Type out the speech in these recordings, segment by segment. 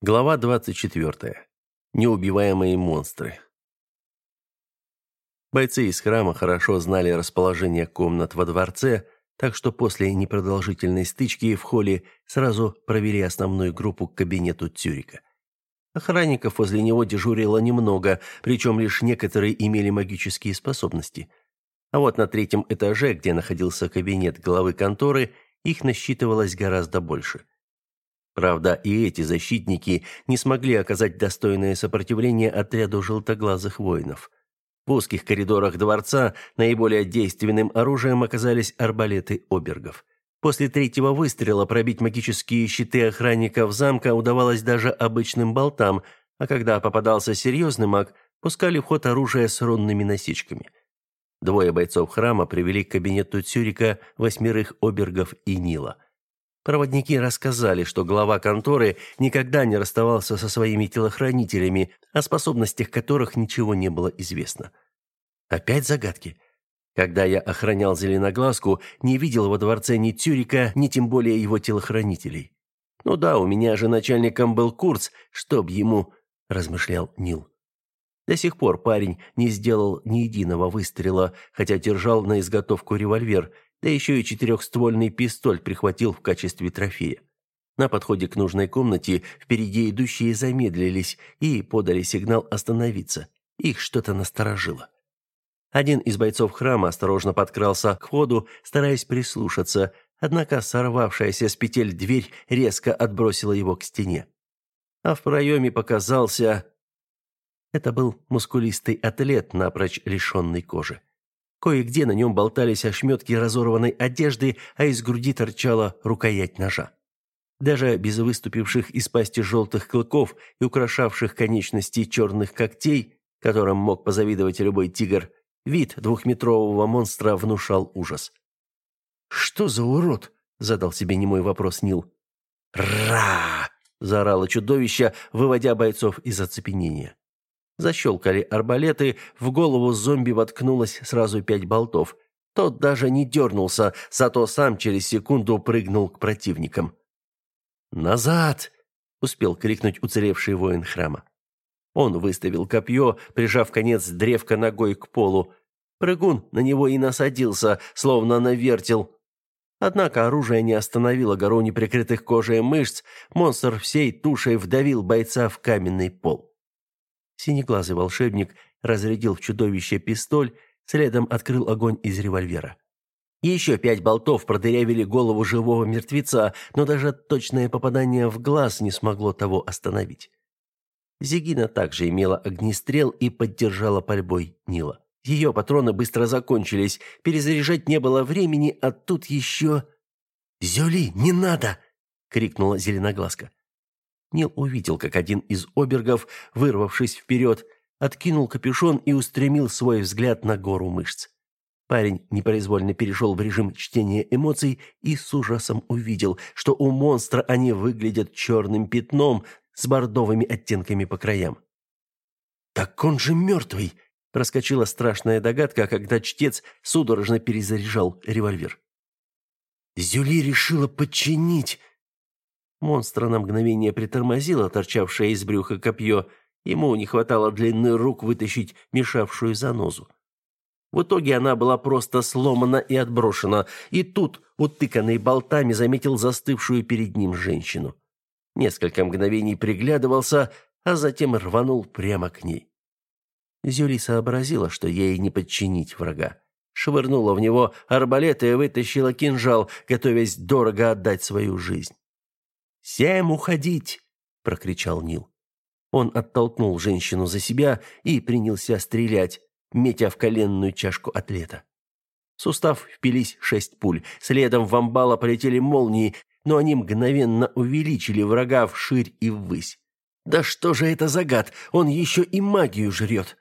Глава 24. Неубиваемые монстры. Бойцы из храма хорошо знали расположение комнат во дворце, так что после непродолжительной стычки в холле сразу провели основную группу к кабинету Цюрика. Охранников возле него дежурило немного, причем лишь некоторые имели магические способности. А вот на третьем этаже, где находился кабинет главы конторы, их насчитывалось гораздо больше – Правда, и эти защитники не смогли оказать достойное сопротивление отряду желтоглазых воинов. В узких коридорах дворца наиболее действенным оружием оказались арбалеты обергов. После третьего выстрела пробить магические щиты охранников замка удавалось даже обычным болтам, а когда попадался серьезный маг, пускали в ход оружие с рунными насечками. Двое бойцов храма привели к кабинету Цюрика восьмерых обергов и Нила – Проводники рассказали, что глава конторы никогда не расставался со своими телохранителями, о способностях которых ничего не было известно. Опять загадки. Когда я охранял Зеленоглазку, не видел во дворце ни Тюрика, ни тем более его телохранителей. Ну да, у меня же начальником был Курц, чтоб ему, размышлял Нил. До сих пор парень не сделал ни единого выстрела, хотя держал на изготовку револьвер – да еще и четырехствольный пистоль прихватил в качестве трофея. На подходе к нужной комнате впереди идущие замедлились и подали сигнал остановиться. Их что-то насторожило. Один из бойцов храма осторожно подкрался к входу, стараясь прислушаться, однако сорвавшаяся с петель дверь резко отбросила его к стене. А в проеме показался... Это был мускулистый атлет, напрочь лишенный кожи. Кое-где на нем болтались ошметки разорванной одежды, а из груди торчала рукоять ножа. Даже без выступивших из пасти желтых клыков и украшавших конечности черных когтей, которым мог позавидовать любой тигр, вид двухметрового монстра внушал ужас. «Что за урод?» – задал себе немой вопрос Нил. «Ра!» – заорало чудовище, выводя бойцов из оцепенения. Защелкали арбалеты, в голову зомби воткнулось сразу пять болтов. Тот даже не дернулся, зато сам через секунду прыгнул к противникам. «Назад!» — успел крикнуть уцелевший воин храма. Он выставил копье, прижав конец древка ногой к полу. Прыгун на него и насадился, словно навертел. Однако оружие не остановило гору неприкрытых кожей мышц, монстр всей тушей вдавил бойца в каменный пол. Синеглазый волшебник разрядил в чудовище пистоль, следом открыл огонь из револьвера. Еще пять болтов продырявили голову живого мертвеца, но даже точное попадание в глаз не смогло того остановить. Зигина также имела огнестрел и поддержала пальбой Нила. Ее патроны быстро закончились, перезаряжать не было времени, а тут еще... «Зюли, не надо!» — крикнула Зеленоглазка. Нил увидел, как один из обергов, вырвавшись вперед, откинул капюшон и устремил свой взгляд на гору мышц. Парень непроизвольно перешел в режим чтения эмоций и с ужасом увидел, что у монстра они выглядят черным пятном с бордовыми оттенками по краям. «Так он же мертвый!» – проскочила страшная догадка, когда чтец судорожно перезаряжал револьвер. «Зюли решила подчинить!» Монстра на мгновение притормозило торчавшее из брюха копье. Ему не хватало длины рук вытащить мешавшую занозу. В итоге она была просто сломана и отброшена, и тут, утыканный болтами, заметил застывшую перед ним женщину. Несколько мгновений приглядывался, а затем рванул прямо к ней. Зюли сообразила, что ей не подчинить врага. Швырнула в него арбалет и вытащила кинжал, готовясь дорого отдать свою жизнь. «Всем уходить!» – прокричал Нил. Он оттолкнул женщину за себя и принялся стрелять, метя в коленную чашку атлета. В сустав впились шесть пуль. Следом в амбала полетели молнии, но они мгновенно увеличили врага вширь и ввысь. «Да что же это за гад? Он еще и магию жрет!»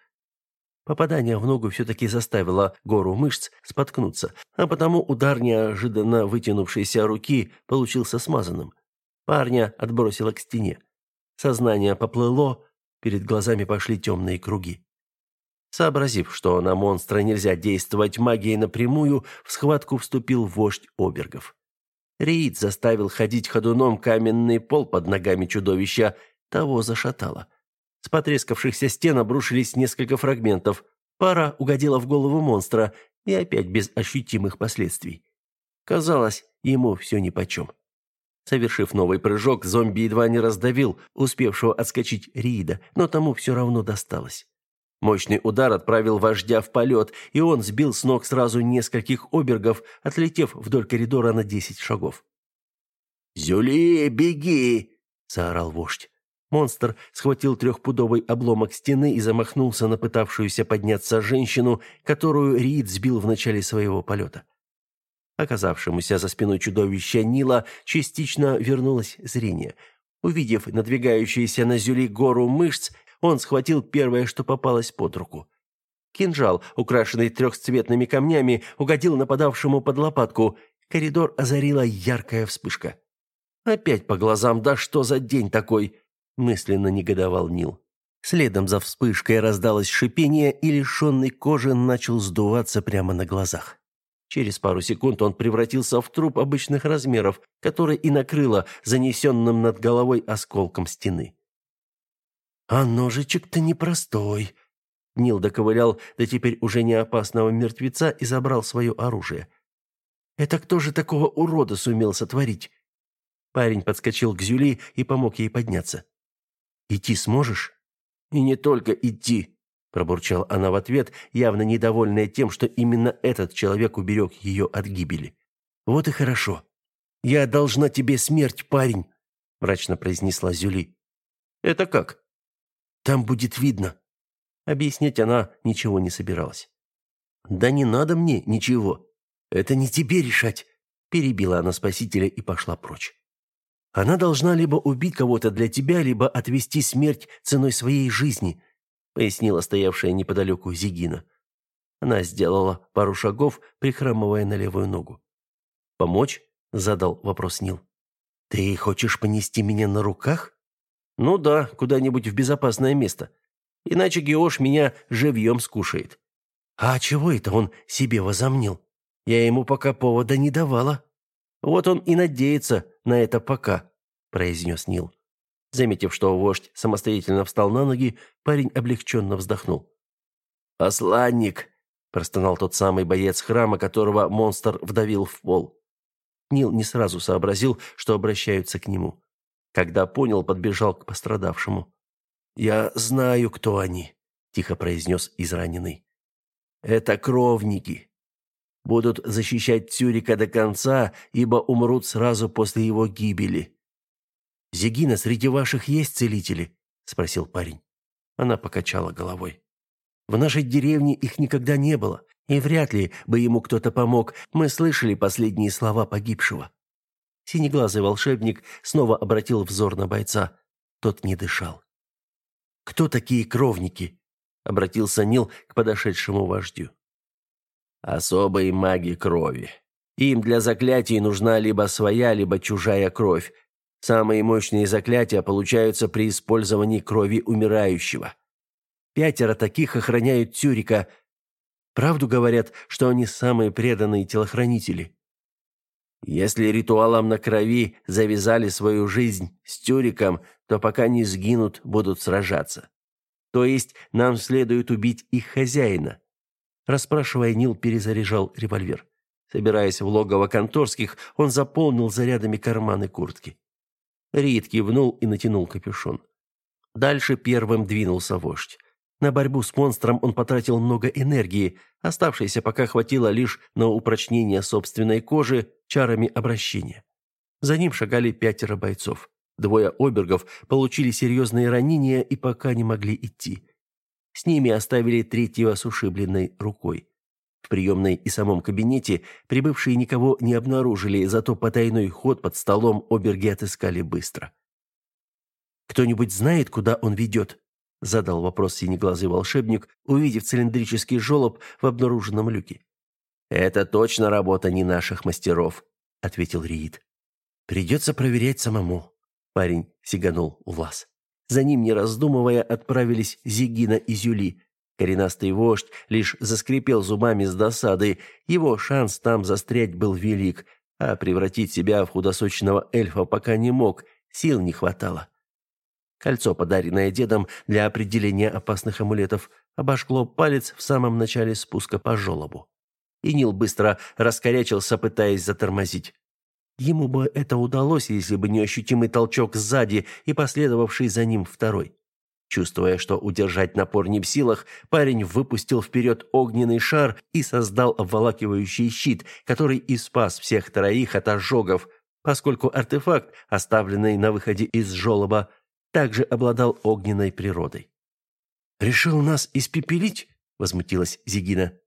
Попадание в ногу все-таки заставило гору мышц споткнуться, а потому удар неожиданно вытянувшейся руки получился смазанным. Парня отбросило к стене. Сознание поплыло, перед глазами пошли темные круги. Сообразив, что на монстра нельзя действовать магией напрямую, в схватку вступил вождь обергов. Риит заставил ходить ходуном каменный пол под ногами чудовища, того зашатало. С потрескавшихся стен обрушились несколько фрагментов. Пара угодила в голову монстра, и опять без ощутимых последствий. Казалось, ему все нипочем. Совершив новый прыжок, зомби едва не раздавил успевшего отскочить Риида, но тому все равно досталось. Мощный удар отправил вождя в полет, и он сбил с ног сразу нескольких обергов, отлетев вдоль коридора на десять шагов. «Зюли, беги!» – заорал вождь. Монстр схватил трехпудовый обломок стены и замахнулся на пытавшуюся подняться женщину, которую Рид сбил в начале своего полета. Оказавшемуся за спиной чудовища Нила частично вернулось зрение. Увидев надвигающуюся на Зюли гору мышц, он схватил первое, что попалось под руку. Кинжал, украшенный трехцветными камнями, угодил нападавшему под лопатку. Коридор озарила яркая вспышка. «Опять по глазам, да что за день такой?» – мысленно негодовал Нил. Следом за вспышкой раздалось шипение, и лишенный кожи начал сдуваться прямо на глазах. Через пару секунд он превратился в труп обычных размеров, который и накрыло занесенным над головой осколком стены. «А ножичек-то непростой», Нил доковылял до теперь уже не опасного мертвеца и забрал свое оружие. «Это кто же такого урода сумел сотворить?» Парень подскочил к Зюли и помог ей подняться. «Идти сможешь?» «И не только идти», пробурчала она в ответ, явно недовольная тем, что именно этот человек уберег ее от гибели. Вот и хорошо. Я должна тебе смерть, парень, мрачно произнесла Зюли. Это как? Там будет видно. Объяснять она ничего не собиралась. Да не надо мне ничего. Это не тебе решать, перебила она спасителя и пошла прочь. Она должна либо убить кого-то для тебя, либо отвести смерть ценой своей жизни пояснила стоявшая неподалеку Зигина. Она сделала пару шагов, прихрамывая на левую ногу. «Помочь?» – задал вопрос Нил. «Ты хочешь понести меня на руках?» «Ну да, куда-нибудь в безопасное место. Иначе Геош меня живьем скушает». «А чего это он себе возомнил? Я ему пока повода не давала». «Вот он и надеется на это пока», – произнес Нил. Заметив, что вождь самостоятельно встал на ноги, парень облегченно вздохнул. «Посланник!» – простонал тот самый боец храма, которого монстр вдавил в пол. Нил не сразу сообразил, что обращаются к нему. Когда понял, подбежал к пострадавшему. «Я знаю, кто они», – тихо произнес израненный. «Это кровники. Будут защищать Цюрика до конца, ибо умрут сразу после его гибели. «Зигина, среди ваших есть целители?» – спросил парень. Она покачала головой. «В нашей деревне их никогда не было, и вряд ли бы ему кто-то помог. Мы слышали последние слова погибшего». Синеглазый волшебник снова обратил взор на бойца. Тот не дышал. «Кто такие кровники?» – обратился Нил к подошедшему вождю. «Особые маги крови. Им для заклятий нужна либо своя, либо чужая кровь, Самые мощные заклятия получаются при использовании крови умирающего. Пятеро таких охраняют Тюрика. Правду говорят, что они самые преданные телохранители. Если ритуалом на крови завязали свою жизнь с Тюриком, то пока не сгинут, будут сражаться. То есть нам следует убить их хозяина. Расспрашивая, Нил перезаряжал револьвер. Собираясь в логово конторских, он заполнил зарядами карманы куртки. Рид кивнул и натянул капюшон. Дальше первым двинулся вождь. На борьбу с монстром он потратил много энергии, оставшейся пока хватило лишь на упрочнение собственной кожи чарами обращения. За ним шагали пятеро бойцов. Двое обергов получили серьезные ранения и пока не могли идти. С ними оставили третьего с ушибленной рукой. В приемной и самом кабинете прибывшие никого не обнаружили, зато потайной ход под столом оберги отыскали быстро. «Кто-нибудь знает, куда он ведет?» – задал вопрос синеглазый волшебник, увидев цилиндрический желоб в обнаруженном люке. «Это точно работа не наших мастеров», – ответил Риит. «Придется проверять самому», – парень сиганул в лаз. За ним, не раздумывая, отправились Зигина и Зюли, Коренастый вождь лишь заскрипел зубами с досады. Его шанс там застрять был велик, а превратить себя в худосочного эльфа пока не мог, сил не хватало. Кольцо, подаренное дедом для определения опасных амулетов, обожгло палец в самом начале спуска по желобу. И Нил быстро раскорячился, пытаясь затормозить. Ему бы это удалось, если бы не ощутимый толчок сзади и последовавший за ним второй. Чувствуя, что удержать напор не в силах, парень выпустил вперед огненный шар и создал обволакивающий щит, который и спас всех троих от ожогов, поскольку артефакт, оставленный на выходе из желоба, также обладал огненной природой. «Решил нас испепелить?» — возмутилась Зигина.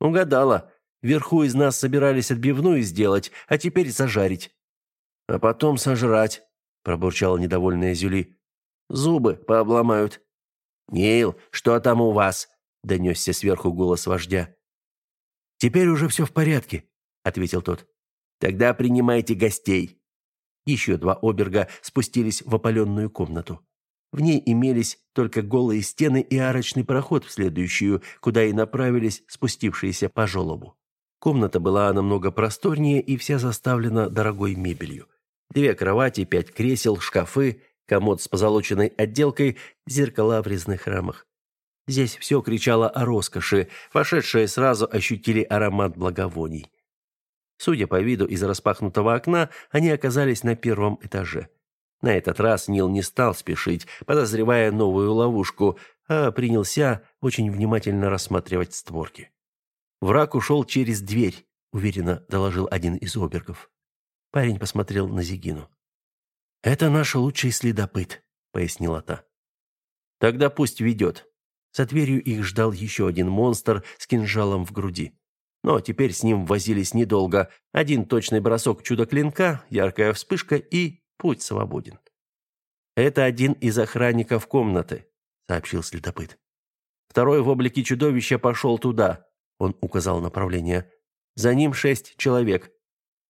«Угадала. Вверху из нас собирались отбивную сделать, а теперь зажарить». «А потом сожрать», — пробурчала недовольная Зюли. «Зубы пообломают». «Нейл, что там у вас?» — донесся сверху голос вождя. «Теперь уже все в порядке», — ответил тот. «Тогда принимайте гостей». Еще два оберга спустились в опаленную комнату. В ней имелись только голые стены и арочный проход в следующую, куда и направились спустившиеся по желобу. Комната была намного просторнее и вся заставлена дорогой мебелью. Две кровати, пять кресел, шкафы, комод с позолоченной отделкой, зеркала в резных рамах. Здесь все кричало о роскоши, вошедшие сразу ощутили аромат благовоний. Судя по виду из распахнутого окна, они оказались на первом этаже. На этот раз Нил не стал спешить, подозревая новую ловушку, а принялся очень внимательно рассматривать створки. Враг ушел через дверь, уверенно доложил один из обергов. Парень посмотрел на Зигину. Это наш лучший следопыт, пояснила та. Тогда пусть ведет. За дверью их ждал еще один монстр с кинжалом в груди. Но теперь с ним возились недолго. Один точный бросок чудо-клинка, яркая вспышка и путь свободен. Это один из охранников комнаты, сообщил следопыт. Второй в облике чудовища пошел туда. Он указал направление. За ним шесть человек.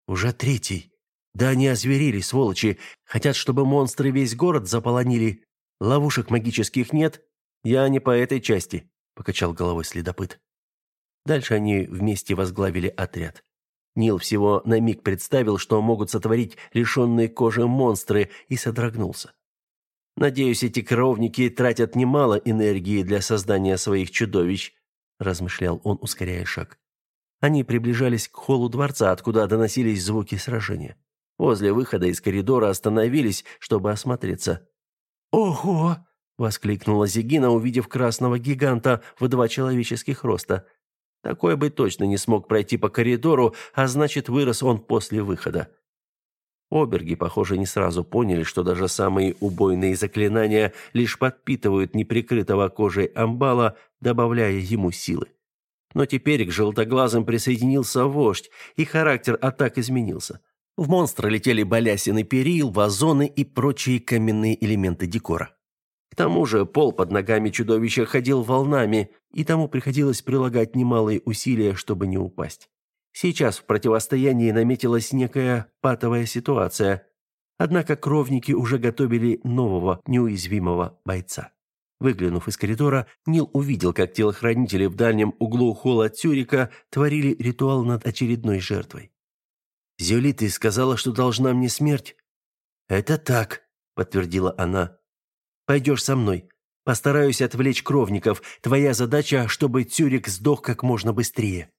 Уже третий. Да они озверили, сволочи. Хотят, чтобы монстры весь город заполонили. Ловушек магических нет. Я не по этой части, покачал головой следопыт. Дальше они вместе возглавили отряд. Нил всего на миг представил, что могут сотворить лишенные кожи монстры, и содрогнулся. Надеюсь, эти кровники тратят немало энергии для создания своих чудовищ, размышлял он, ускоряя шаг. Они приближались к холлу дворца, откуда доносились звуки сражения. Возле выхода из коридора остановились, чтобы осмотреться. «Ого!» — воскликнула Зигина, увидев красного гиганта в два человеческих роста. Такой бы точно не смог пройти по коридору, а значит, вырос он после выхода. Оберги, похоже, не сразу поняли, что даже самые убойные заклинания лишь подпитывают неприкрытого кожей амбала, добавляя ему силы. Но теперь к желтоглазым присоединился вождь, и характер атак изменился. В монстра летели балясины перил, вазоны и прочие каменные элементы декора. К тому же пол под ногами чудовища ходил волнами, и тому приходилось прилагать немалые усилия, чтобы не упасть. Сейчас в противостоянии наметилась некая патовая ситуация. Однако кровники уже готовили нового неуязвимого бойца. Выглянув из коридора, Нил увидел, как телохранители в дальнем углу холла Цюрика творили ритуал над очередной жертвой. «Зюли, ты сказала, что должна мне смерть?» «Это так», — подтвердила она. «Пойдешь со мной. Постараюсь отвлечь кровников. Твоя задача, чтобы Цюрик сдох как можно быстрее».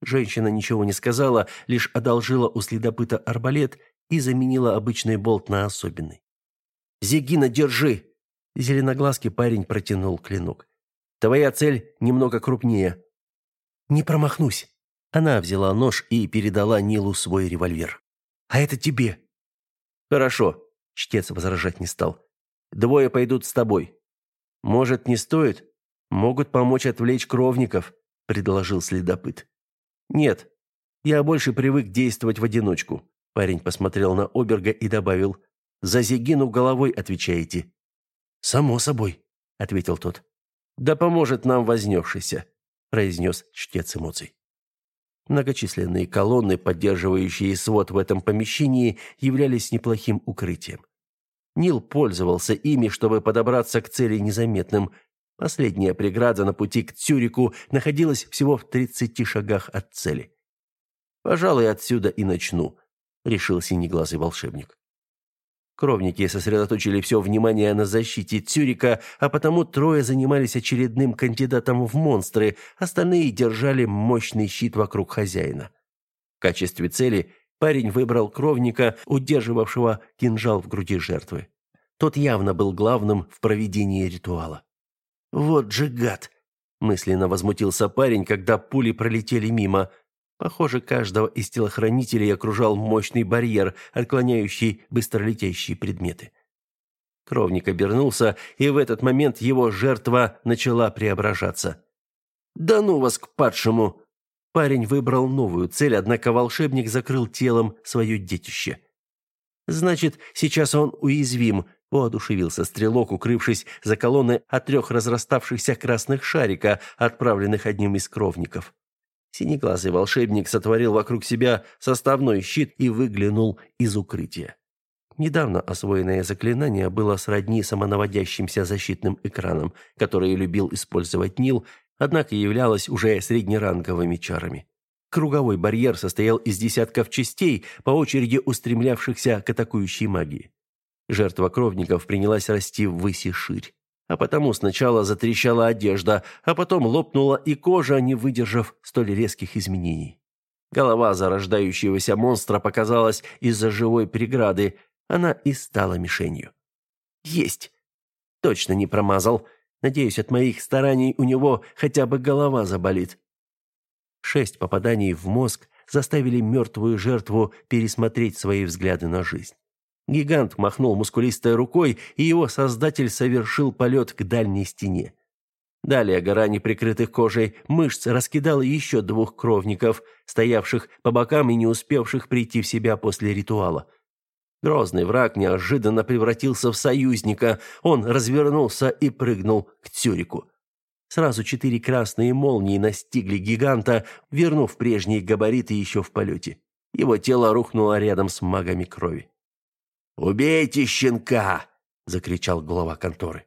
Женщина ничего не сказала, лишь одолжила у следопыта арбалет и заменила обычный болт на особенный. «Зигина, держи!» Зеленоглазкий парень протянул клинок. «Твоя цель немного крупнее». «Не промахнусь». Она взяла нож и передала Нилу свой револьвер. «А это тебе». «Хорошо», — чтец возражать не стал. «Двое пойдут с тобой». «Может, не стоит? Могут помочь отвлечь кровников», — предложил следопыт. «Нет, я больше привык действовать в одиночку», – парень посмотрел на Оберга и добавил. «За Зигину головой отвечаете». «Само собой», – ответил тот. «Да поможет нам вознесшийся», – произнес чтец эмоций. Многочисленные колонны, поддерживающие свод в этом помещении, являлись неплохим укрытием. Нил пользовался ими, чтобы подобраться к цели незаметным, Последняя преграда на пути к Цюрику находилась всего в тридцати шагах от цели. «Пожалуй, отсюда и начну», — решил синеглазый волшебник. Кровники сосредоточили все внимание на защите Цюрика, а потому трое занимались очередным кандидатом в монстры, остальные держали мощный щит вокруг хозяина. В качестве цели парень выбрал кровника, удерживавшего кинжал в груди жертвы. Тот явно был главным в проведении ритуала. «Вот же гад!» – мысленно возмутился парень, когда пули пролетели мимо – Похоже, каждого из телохранителей окружал мощный барьер, отклоняющий быстролетящие предметы. Кровник обернулся, и в этот момент его жертва начала преображаться. «Да ну вас к падшему!» Парень выбрал новую цель, однако волшебник закрыл телом свое детище. «Значит, сейчас он уязвим», — воодушевился стрелок, укрывшись за колонной от трех разраставшихся красных шарика, отправленных одним из кровников. Синеглазый волшебник сотворил вокруг себя составной щит и выглянул из укрытия. Недавно освоенное заклинание было сродни самонаводящимся защитным экранам, которые любил использовать Нил, однако являлось уже среднеранговыми чарами. Круговой барьер состоял из десятков частей, по очереди устремлявшихся к атакующей магии. Жертва кровников принялась расти ввысь и ширь а потому сначала затрещала одежда, а потом лопнула и кожа, не выдержав столь резких изменений. Голова зарождающегося монстра показалась из-за живой преграды, она и стала мишенью. Есть. Точно не промазал. Надеюсь, от моих стараний у него хотя бы голова заболит. Шесть попаданий в мозг заставили мертвую жертву пересмотреть свои взгляды на жизнь. Гигант махнул мускулистой рукой, и его создатель совершил полет к дальней стене. Далее гора неприкрытых кожей мышц раскидала еще двух кровников, стоявших по бокам и не успевших прийти в себя после ритуала. Грозный враг неожиданно превратился в союзника. Он развернулся и прыгнул к Цюрику. Сразу четыре красные молнии настигли гиганта, вернув прежние габариты еще в полете. Его тело рухнуло рядом с магами крови. «Убейте щенка!» — закричал глава конторы.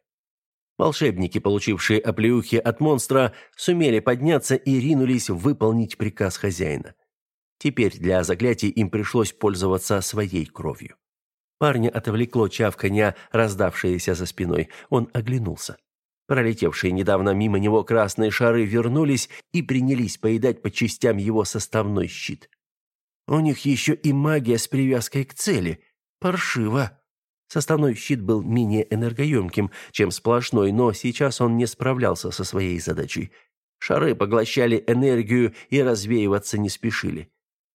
Волшебники, получившие оплеухи от монстра, сумели подняться и ринулись выполнить приказ хозяина. Теперь для заклятий им пришлось пользоваться своей кровью. Парня отвлекло чавканье, раздавшееся за спиной. Он оглянулся. Пролетевшие недавно мимо него красные шары вернулись и принялись поедать по частям его составной щит. У них еще и магия с привязкой к цели, Паршиво. Составной щит был менее энергоемким, чем сплошной, но сейчас он не справлялся со своей задачей. Шары поглощали энергию и развеиваться не спешили.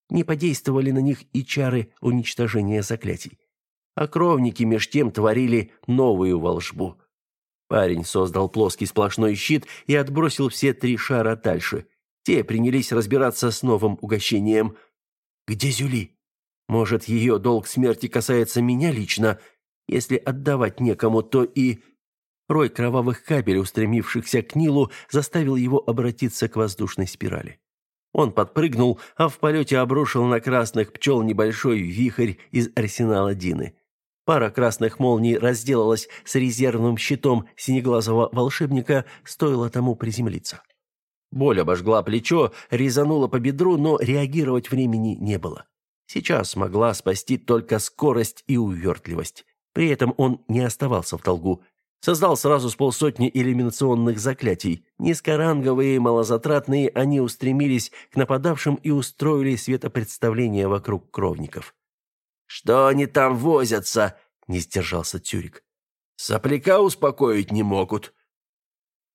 Не подействовали на них и чары уничтожения заклятий. А кровники меж тем творили новую волшбу. Парень создал плоский сплошной щит и отбросил все три шара дальше. Те принялись разбираться с новым угощением. «Где Зюли?» Может, ее долг смерти касается меня лично? Если отдавать некому, то и... Рой кровавых кабель, устремившихся к Нилу, заставил его обратиться к воздушной спирали. Он подпрыгнул, а в полете обрушил на красных пчел небольшой вихрь из арсенала Дины. Пара красных молний разделалась с резервным щитом синеглазого волшебника, стоило тому приземлиться. Боль обожгла плечо, резанула по бедру, но реагировать времени не было. Сейчас смогла спасти только скорость и увертливость. При этом он не оставался в долгу. Создал сразу с полсотни иллюминационных заклятий. Низкоранговые и малозатратные, они устремились к нападавшим и устроили светопредставление вокруг кровников. «Что они там возятся?» — не сдержался Тюрик. «Сопляка успокоить не могут».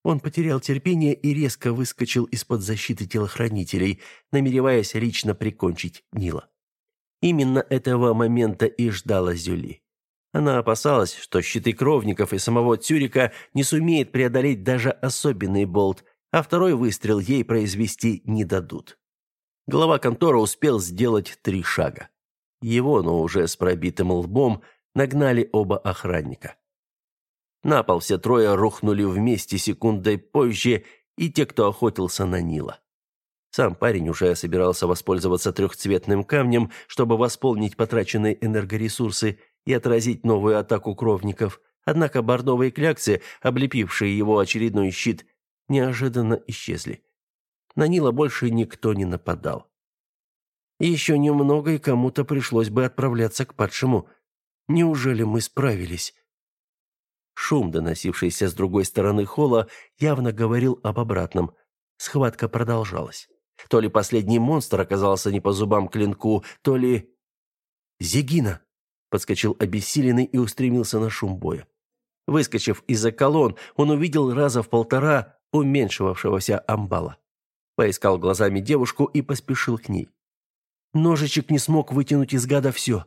Он потерял терпение и резко выскочил из-под защиты телохранителей, намереваясь лично прикончить Нила. Именно этого момента и ждала Зюли. Она опасалась, что щиты кровников и самого Цюрика не сумеет преодолеть даже особенный болт, а второй выстрел ей произвести не дадут. Глава конторы успел сделать три шага. Его, но уже с пробитым лбом, нагнали оба охранника. На пол все трое рухнули вместе секундой позже, и те, кто охотился на Нила. Сам парень уже собирался воспользоваться трехцветным камнем, чтобы восполнить потраченные энергоресурсы и отразить новую атаку кровников. Однако бордовые кляксы, облепившие его очередной щит, неожиданно исчезли. На Нила больше никто не нападал. Еще немного, и кому-то пришлось бы отправляться к падшему. Неужели мы справились? Шум, доносившийся с другой стороны холла, явно говорил об обратном. Схватка продолжалась. То ли последний монстр оказался не по зубам клинку, то ли... «Зигина!» — подскочил обессиленный и устремился на шум боя. Выскочив из-за колонн, он увидел раза в полтора уменьшивавшегося амбала. Поискал глазами девушку и поспешил к ней. Ножичек не смог вытянуть из гада все.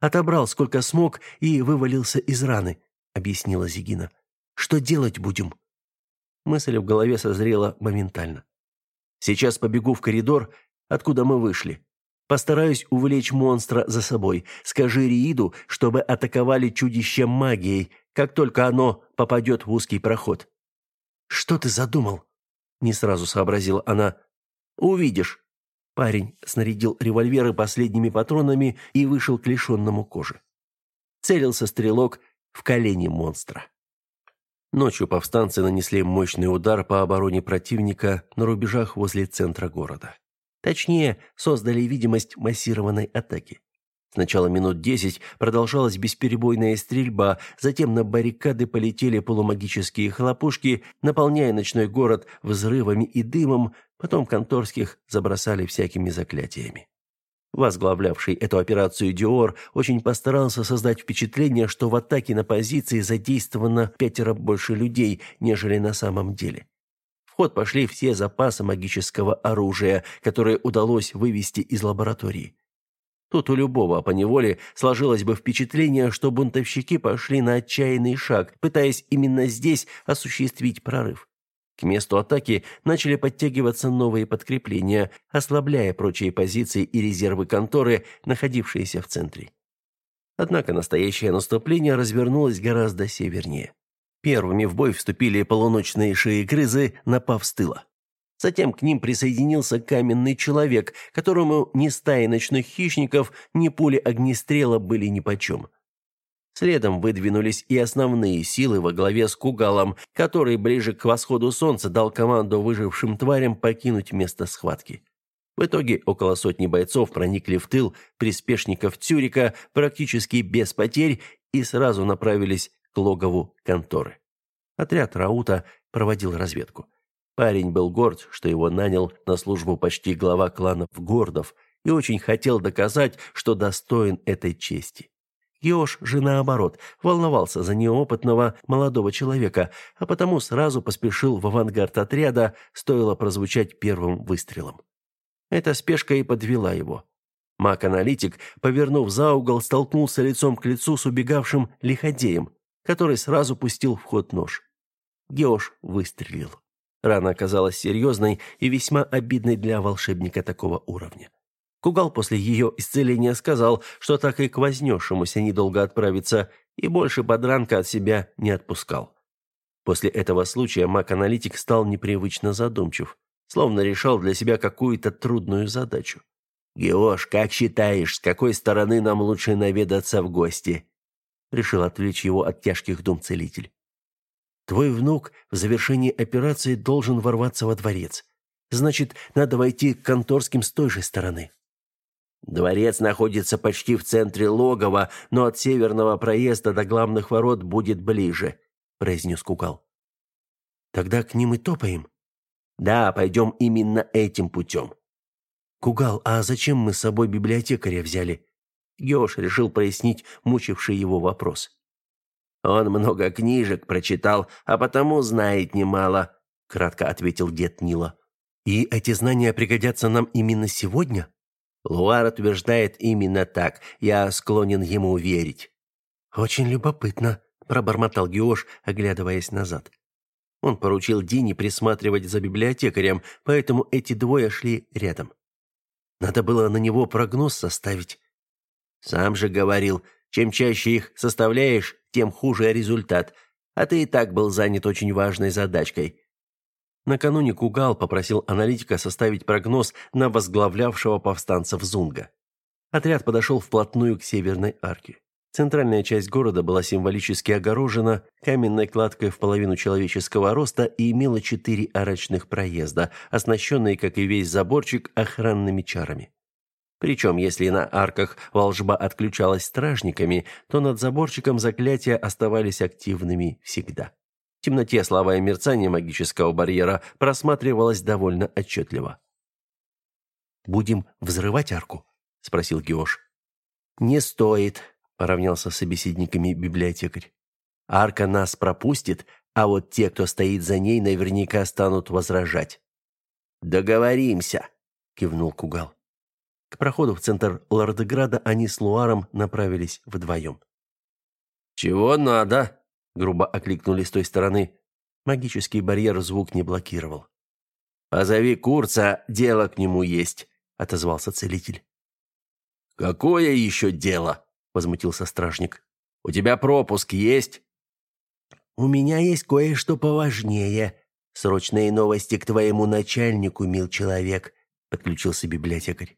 Отобрал сколько смог и вывалился из раны, объяснила Зигина. Что делать будем? Мысль в голове созрела моментально. Сейчас побегу в коридор, откуда мы вышли. Постараюсь увлечь монстра за собой. Скажи Рииду, чтобы атаковали чудище магией, как только оно попадет в узкий проход. Что ты задумал? Не сразу сообразила она. Увидишь. Парень снарядил револьверы последними патронами и вышел к лишенному кожи. Целился стрелок в колени монстра. Ночью повстанцы нанесли мощный удар по обороне противника на рубежах возле центра города. Точнее, создали видимость массированной атаки. Сначала минут десять продолжалась бесперебойная стрельба, затем на баррикады полетели полумагические хлопушки, наполняя ночной город взрывами и дымом, потом конторских забросали всякими заклятиями. Возглавлявший эту операцию Диор очень постарался создать впечатление, что в атаке на позиции задействовано пятеро больше людей, нежели на самом деле. В ход пошли все запасы магического оружия, которые удалось вывести из лаборатории. Тут у любого поневоле сложилось бы впечатление, что бунтовщики пошли на отчаянный шаг, пытаясь именно здесь осуществить прорыв. К месту атаки начали подтягиваться новые подкрепления, ослабляя прочие позиции и резервы конторы, находившиеся в центре. Однако настоящее наступление развернулось гораздо севернее. Первыми в бой вступили полуночные шеегрызы, напав с тыла. Затем к ним присоединился каменный человек, которому ни стаи ночных хищников, ни пули огнестрела были нипочем. Следом выдвинулись и основные силы во главе с Кугалом, который ближе к восходу солнца дал команду выжившим тварям покинуть место схватки. В итоге около сотни бойцов проникли в тыл приспешников Цюрика практически без потерь и сразу направились к логову конторы. Отряд Раута проводил разведку. Парень был горд, что его нанял на службу почти глава кланов Гордов и очень хотел доказать, что достоин этой чести. Геош же наоборот, волновался за неопытного молодого человека, а потому сразу поспешил в авангард отряда, стоило прозвучать первым выстрелом. Эта спешка и подвела его. Маг-аналитик, повернув за угол, столкнулся лицом к лицу с убегавшим лиходеем, который сразу пустил в ход нож. Геош выстрелил. Рана оказалась серьезной и весьма обидной для волшебника такого уровня. Кугал после ее исцеления сказал, что так и к вознесшемуся недолго отправиться, и больше подранка от себя не отпускал. После этого случая маг-аналитик стал непривычно задумчив, словно решал для себя какую-то трудную задачу. «Геош, как считаешь, с какой стороны нам лучше наведаться в гости?» Решил отвлечь его от тяжких дум целитель. «Твой внук в завершении операции должен ворваться во дворец. Значит, надо войти к конторским с той же стороны». Дворец находится почти в центре логова, но от северного проезда до главных ворот будет ближе, произнес Кукал. Тогда к ним и топаем. Да, пойдем именно этим путем». Кугал, а зачем мы с собой библиотекаря взяли? Геош решил прояснить мучивший его вопрос. Он много книжек прочитал, а потому знает немало, кратко ответил дед Нила. И эти знания пригодятся нам именно сегодня? Луар утверждает именно так. Я склонен ему верить. Очень любопытно, пробормотал Геош, оглядываясь назад. Он поручил Дине присматривать за библиотекарем, поэтому эти двое шли рядом. Надо было на него прогноз составить. Сам же говорил, чем чаще их составляешь, тем хуже результат. А ты и так был занят очень важной задачкой. Накануне Кугал попросил аналитика составить прогноз на возглавлявшего повстанцев Зунга. Отряд подошел вплотную к северной арке. Центральная часть города была символически огорожена каменной кладкой в половину человеческого роста и имела четыре арочных проезда, оснащенные, как и весь заборчик, охранными чарами. Причем, если на арках волжба отключалась стражниками, то над заборчиком заклятия оставались активными всегда. В темноте слабое мерцание магического барьера просматривалось довольно отчетливо. «Будем взрывать арку?» – спросил Геош. «Не стоит», – поравнялся с собеседниками библиотекарь. «Арка нас пропустит, а вот те, кто стоит за ней, наверняка станут возражать». «Договоримся», – кивнул Кугал. К проходу в центр Лордеграда они с Луаром направились вдвоем. «Чего надо?» – грубо окликнули с той стороны. Магический барьер звук не блокировал. «Позови Курца, дело к нему есть», – отозвался целитель. «Какое еще дело?» – возмутился стражник. «У тебя пропуск есть?» «У меня есть кое-что поважнее. Срочные новости к твоему начальнику, мил человек», – подключился библиотекарь.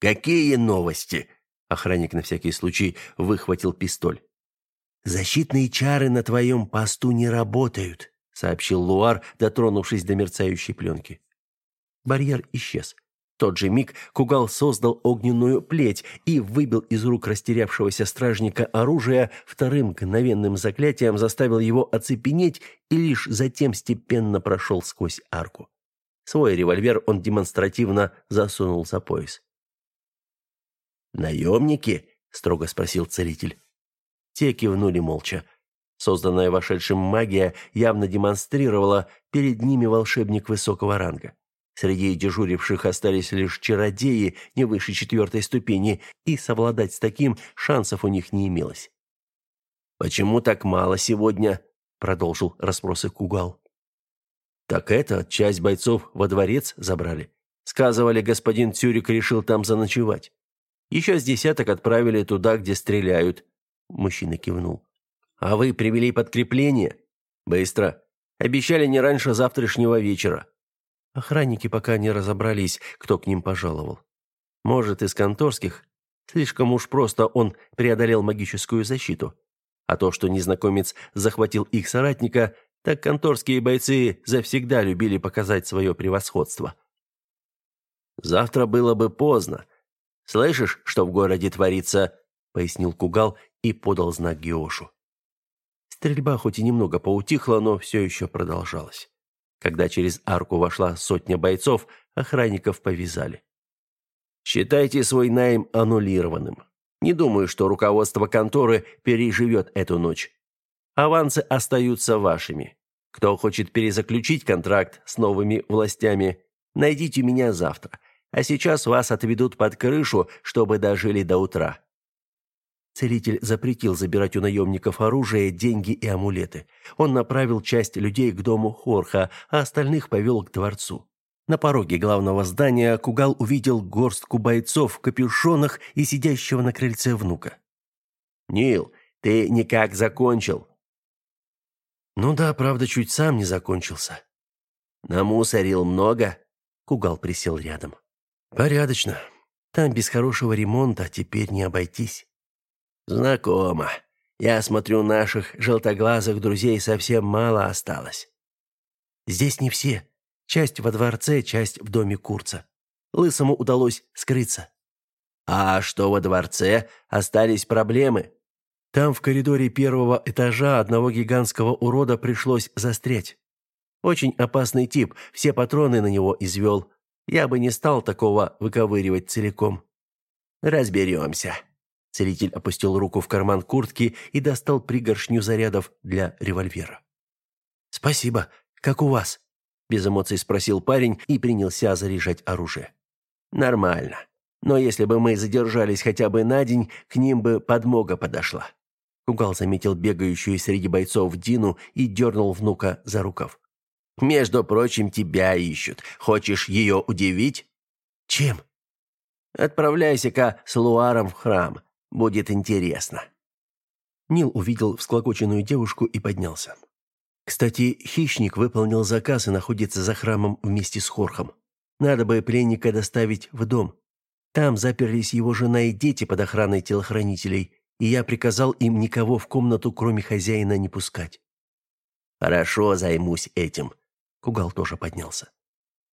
«Какие новости?» Охранник на всякий случай выхватил пистоль. «Защитные чары на твоем посту не работают», — сообщил Луар, дотронувшись до мерцающей пленки. Барьер исчез. В тот же миг Кугал создал огненную плеть и выбил из рук растерявшегося стражника оружие, вторым мгновенным заклятием заставил его оцепенеть и лишь затем степенно прошел сквозь арку. Свой револьвер он демонстративно засунул за пояс. «Наемники?» — строго спросил целитель. Те кивнули молча. Созданная вошедшим магия явно демонстрировала перед ними волшебник высокого ранга. Среди дежуривших остались лишь чародеи не выше четвертой ступени, и совладать с таким шансов у них не имелось. «Почему так мало сегодня?» — продолжил расспросы Кугал. «Так это, часть бойцов во дворец забрали. Сказывали, господин Цюрик решил там заночевать. Еще с десяток отправили туда, где стреляют. Мужчина кивнул. А вы привели подкрепление? Быстро. Обещали не раньше завтрашнего вечера. Охранники пока не разобрались, кто к ним пожаловал. Может, из конторских? Слишком уж просто он преодолел магическую защиту. А то, что незнакомец захватил их соратника, так конторские бойцы завсегда любили показать свое превосходство. Завтра было бы поздно. Слышишь, что в городе творится?» — пояснил Кугал и подал знак Геошу. Стрельба хоть и немного поутихла, но все еще продолжалась. Когда через арку вошла сотня бойцов, охранников повязали. «Считайте свой найм аннулированным. Не думаю, что руководство конторы переживет эту ночь. Авансы остаются вашими. Кто хочет перезаключить контракт с новыми властями, найдите меня завтра а сейчас вас отведут под крышу, чтобы дожили до утра». Целитель запретил забирать у наемников оружие, деньги и амулеты. Он направил часть людей к дому Хорха, а остальных повел к дворцу. На пороге главного здания Кугал увидел горстку бойцов в капюшонах и сидящего на крыльце внука. «Нил, ты никак закончил?» «Ну да, правда, чуть сам не закончился». «Намусорил много?» Кугал присел рядом. Порядочно. Там без хорошего ремонта теперь не обойтись. Знакомо. Я смотрю, наших желтоглазых друзей совсем мало осталось. Здесь не все. Часть во дворце, часть в доме Курца. Лысому удалось скрыться. А что во дворце? Остались проблемы? Там в коридоре первого этажа одного гигантского урода пришлось застрять. Очень опасный тип, все патроны на него извел. Я бы не стал такого выковыривать целиком. Разберемся. Целитель опустил руку в карман куртки и достал пригоршню зарядов для револьвера. Спасибо. Как у вас? без эмоций спросил парень и принялся заряжать оружие. Нормально. Но если бы мы задержались хотя бы на день, к ним бы подмога подошла. Кугал заметил бегающую среди бойцов Дину и дернул внука за рукав. Между прочим, тебя ищут. Хочешь ее удивить? Чем? Отправляйся-ка с Луаром в храм. Будет интересно. Нил увидел всклокоченную девушку и поднялся. Кстати, хищник выполнил заказ и находится за храмом вместе с Хорхом. Надо бы пленника доставить в дом. Там заперлись его жена и дети под охраной телохранителей, и я приказал им никого в комнату, кроме хозяина, не пускать. Хорошо, займусь этим, Кугал тоже поднялся.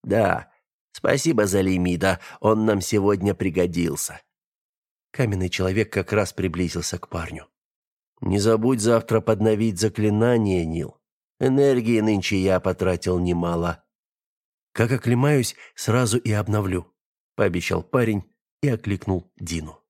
Да, Спасибо за лимида, он нам сегодня пригодился. Каменный человек как раз приблизился к парню. Не забудь завтра подновить заклинание, Нил. Энергии нынче я потратил немало. Как оклемаюсь, сразу и обновлю, пообещал парень и окликнул Дину.